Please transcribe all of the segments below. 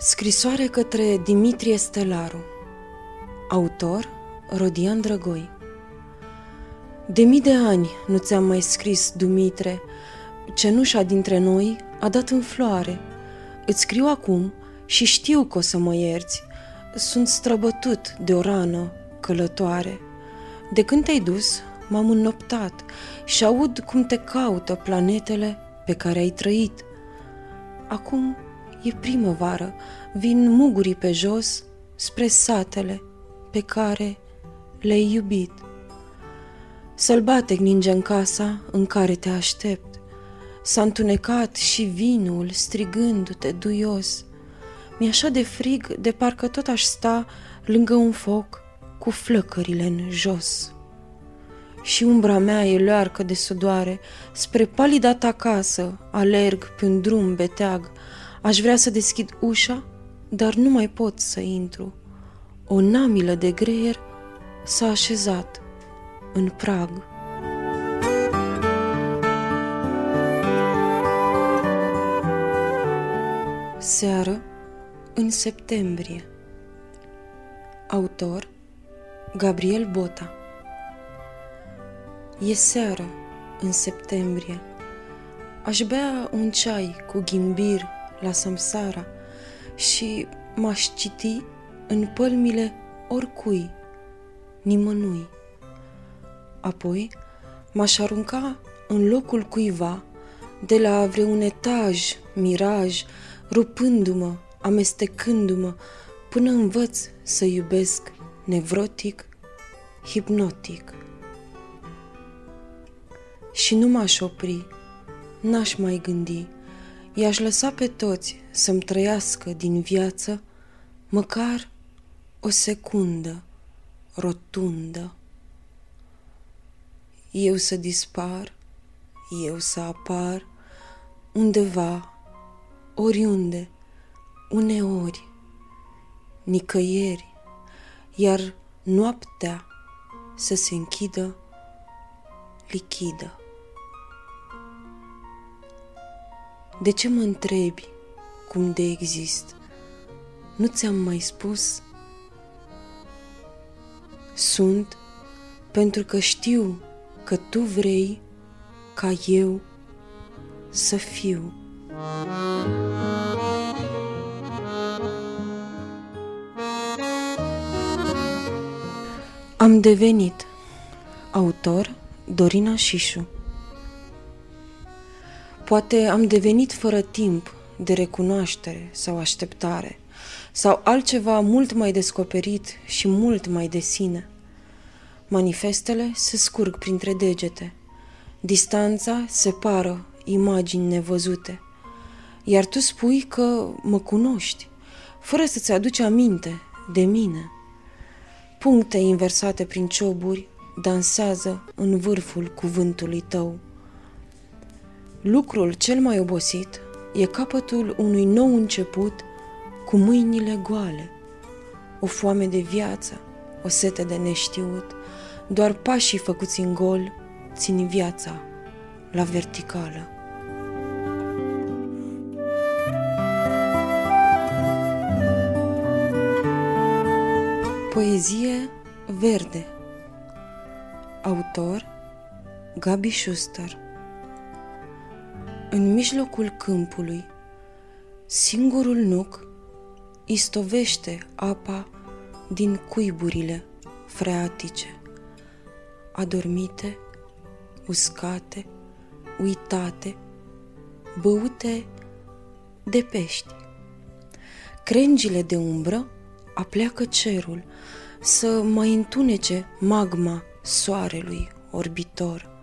Scrisoare către Dimitrie Stelaru Autor Rodian Drăgoi De mii de ani nu ți-am mai scris, Dumitre, cenușa dintre noi a dat în floare. Îți scriu acum și știu că o să mă ierți. Sunt străbătut de o rană călătoare. De când te-ai dus, m-am înnoptat și aud cum te caută planetele pe care ai trăit. Acum E primăvară, vin mugurii pe jos spre satele pe care le-ai iubit. Sălbatec ninge în casa în care te aștept. S-a întunecat și vinul strigându-te duios. Mi-e așa de frig de parcă tot aș sta lângă un foc cu flăcările în jos. Și umbra mea e learcă de sudoare, spre palida ta casă alerg pe un drum beteag, Aș vrea să deschid ușa, dar nu mai pot să intru. O namilă de greier s-a așezat în prag. Seară în septembrie Autor Gabriel Bota E seară în septembrie Aș bea un ceai cu ghimbir la samsara și m-aș citi în pălmile oricui, nimănui. Apoi m-aș arunca în locul cuiva de la vreun etaj, miraj, rupându-mă, amestecându-mă, până învăț să iubesc nevrotic, hipnotic. Și nu m-aș opri, n-aș mai gândi, i-aș lăsa pe toți să-mi trăiască din viață măcar o secundă rotundă. Eu să dispar, eu să apar undeva, oriunde, uneori, nicăieri, iar noaptea să se închidă lichidă. De ce mă întrebi cum de exist? Nu ți-am mai spus? Sunt pentru că știu că tu vrei ca eu să fiu. Am devenit autor Dorina Șișu Poate am devenit fără timp de recunoaștere sau așteptare, sau altceva mult mai descoperit și mult mai de sine. Manifestele se scurg printre degete. Distanța separă imagini nevăzute. Iar tu spui că mă cunoști, fără să-ți aduci aminte de mine. Puncte inversate prin cioburi dansează în vârful cuvântului tău. Lucrul cel mai obosit e capătul unui nou început cu mâinile goale, o foame de viață, o sete de neștiut, doar pașii făcuți în gol țin viața la verticală. Poezie verde Autor Gabi Schuster în mijlocul câmpului, singurul nuc istovește apa din cuiburile freatice, adormite, uscate, uitate, băute de pești. Crengile de umbră apleacă cerul să mai întunece magma soarelui orbitor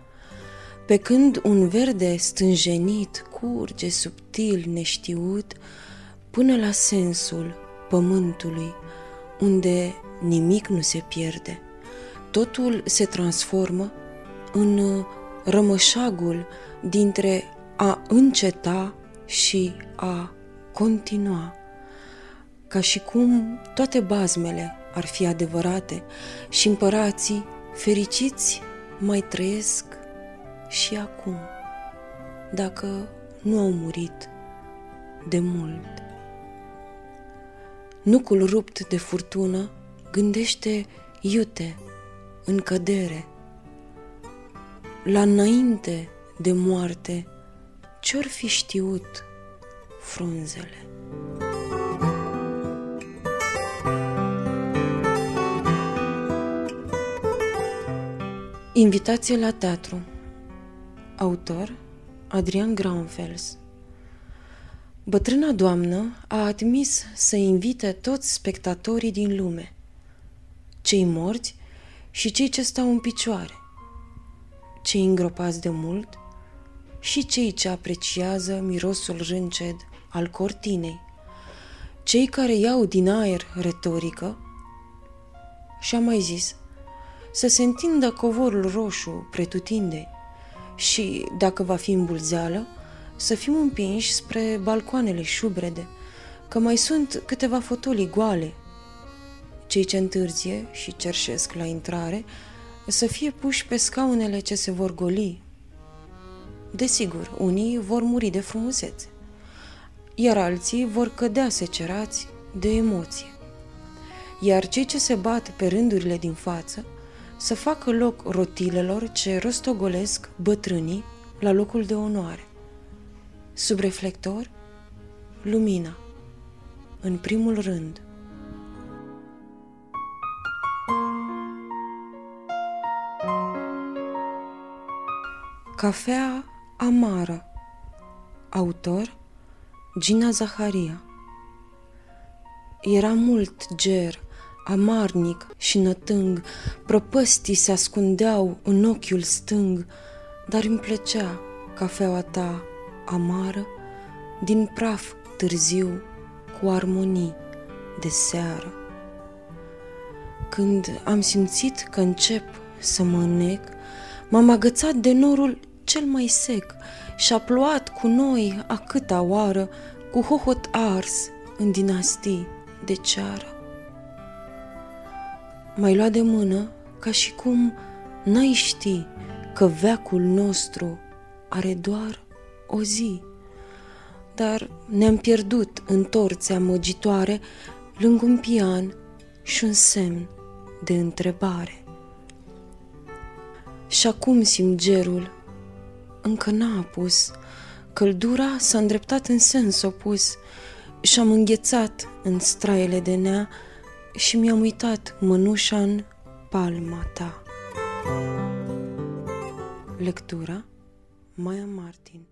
pe când un verde stânjenit curge subtil, neștiut, până la sensul pământului, unde nimic nu se pierde. Totul se transformă în rămășagul dintre a înceta și a continua, ca și cum toate bazmele ar fi adevărate și împărații fericiți mai trăiesc și acum, dacă nu au murit de mult. nucul rupt de furtună, gândește iute, în cădere. La înainte de moarte, ce-or fi știut frunzele? Invitație la teatru Autor Adrian Graunfels. Bătrâna doamnă a admis să invite toți spectatorii din lume, cei morți și cei ce stau în picioare, cei îngropați de mult și cei ce apreciază mirosul rânced al cortinei, cei care iau din aer retorică și a mai zis să se întindă covorul roșu pretutindei și, dacă va fi îmbulzeală, să fim împinși spre balcoanele șubrede, că mai sunt câteva fotolii goale. Cei ce întârzie și cerșesc la intrare să fie puși pe scaunele ce se vor goli. Desigur, unii vor muri de frumusețe, iar alții vor cădea secerați de emoție. Iar cei ce se bat pe rândurile din față să facă loc rotilelor ce rostogolesc bătrânii la locul de onoare. Sub reflector, lumina, în primul rând. Cafea amară Autor Gina Zaharia Era mult ger, amarnic și nătâng, prăpăstii se ascundeau în ochiul stâng, dar îmi plăcea cafeaua ta amară, din praf târziu, cu armonii de seară. Când am simțit că încep să mă înnec, m-am agățat de norul cel mai sec și a plouat cu noi a câta oară, cu hohot ars în dinastii de ceară. Mai lua de mână ca și cum n-ai ști că veacul nostru are doar o zi. Dar ne-am pierdut în torțe amăgitoare lângă un pian și un semn de întrebare. Și acum simt gerul, încă n-a apus, căldura s-a îndreptat în sens opus și am înghețat în straiele de nea și mi-am uitat mănușa în palma ta. Lectura Maya Martin